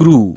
cru.